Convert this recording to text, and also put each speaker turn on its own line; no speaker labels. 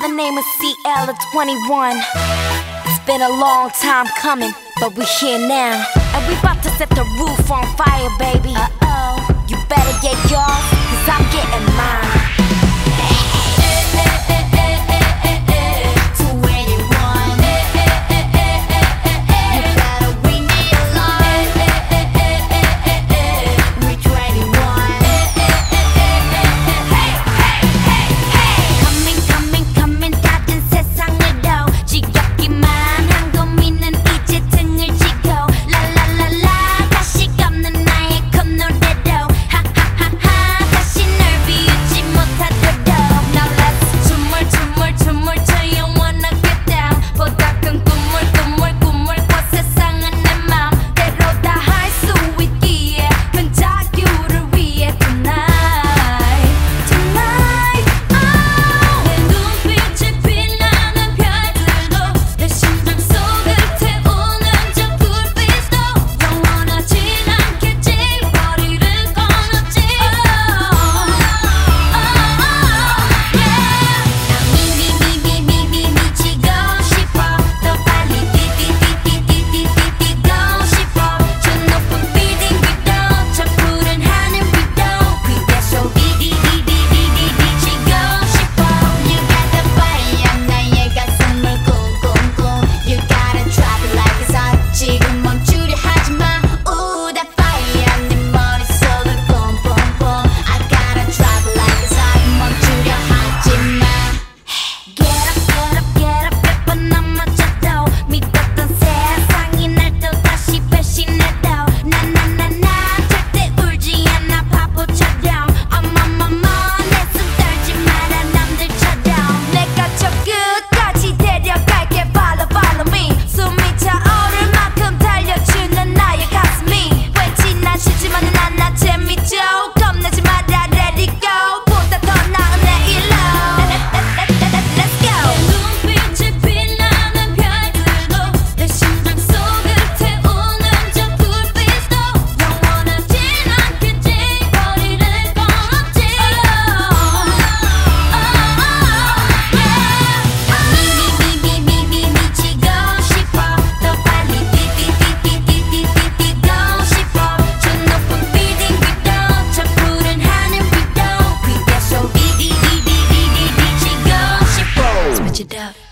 the name of CL of 21. It's been a long time coming, but we here now. And we about to set the roof on fire, baby. Uh oh. You better get yours to death.